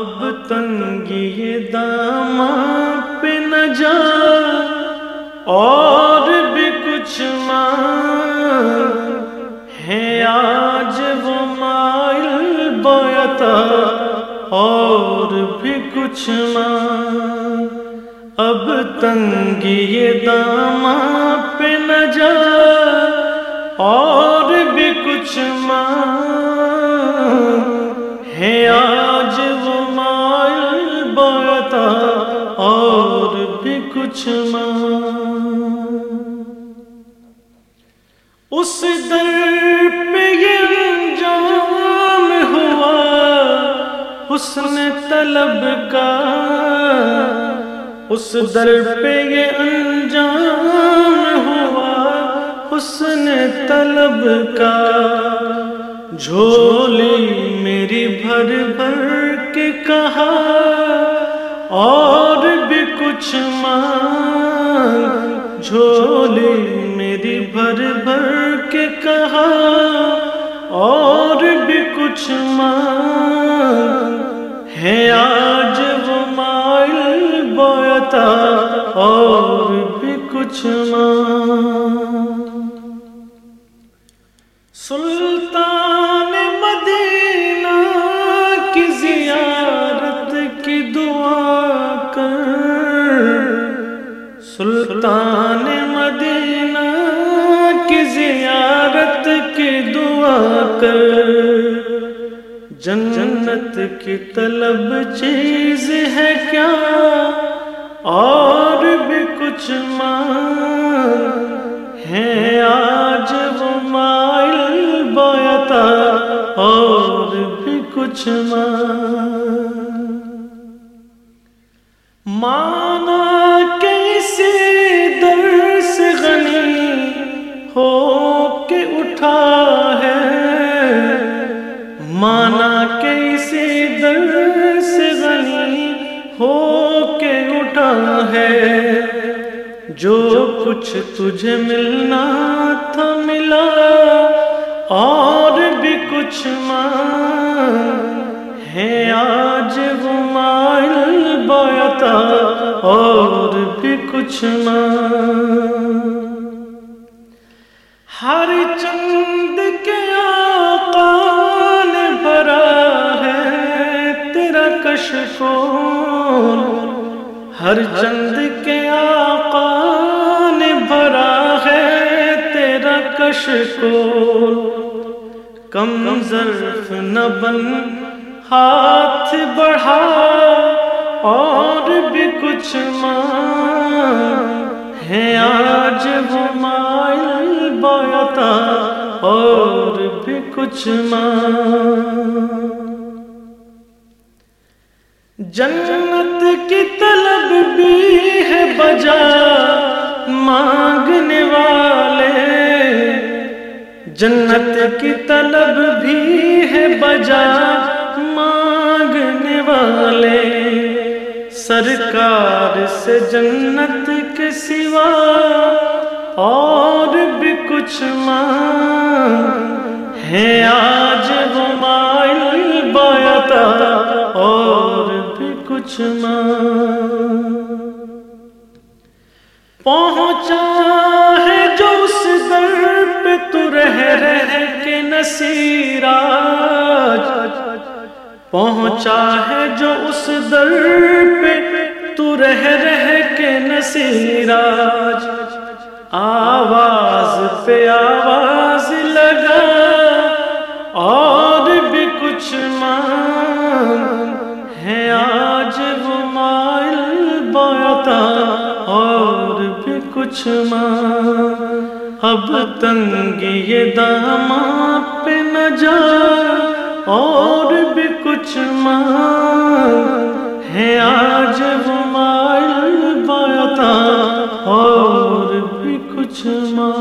اب تنگی دام پہ نہ جا، اور بھی کچھ ماں ہے آج وہ مائل بویتا، اور بھی کچھ ماں اب تنگی دام پہ نہ جا، اور بھی کچھ ماں اس در پہ یہ انجام ہوا، حسن طلب کا۔ اس در پہ یہ انجام ہوا، حسن طلب کا۔ جھولی میری بھر بھر کے کہا، اور بھی کچھ ماں اور بھی کچھ ماں سلطان مدینہ کی زیارت کی دعا کر۔ سلطان مدینہ کی زیارت کی دعا کر۔ جنت کی طلب چیز ہے کیا؟ اور کچھ ماں ہے، آج وہ مائل بویتا اور بھی کچھ ماں۔ مانا کیسے در سے غنی ہو کے اٹھا ہے۔ مانا کیسے در سے غنی ہو کے اٹھا ہے۔ جو کچھ تجھے ملنا تھا ملا، اور بھی کچھ ماں ہے آج وہ مائل بوتا اور بھی کچھ ماں ہر چند کے آقا نے بھرا ہے تیرا کشکول۔ ہر چند تیرا کشکول کم ظرف نہ بن، ہاتھ بڑھا اور بھی کچھ ماں ہے، آج وہ مائل بوتا اور بھی کچھ ماں۔ جنت کی طلب بھی ہے، بجا مانگنے والے جنت کی طلب بھی ہے بجا مانگنے والے۔ سرکار سے جنت کے سوا اور بھی کچھ ماں ہے۔ آج وہ مائل بوتا اور بھی کچھ ماں پہنچا تو رہ رہ کے نصیراج پہنچا ہے جو اس در پہ، تو رہ رہ کے نصیراج۔ آواز پہ آواز لگا اور بھی کچھ ماں ہے۔ آج وہ مائل بوتا اور بھی کچھ ماں اب تنگی داما پہ نہ جا اور بھی کچھ ماں ہے آج ہمارا اور بھی کچھ ماں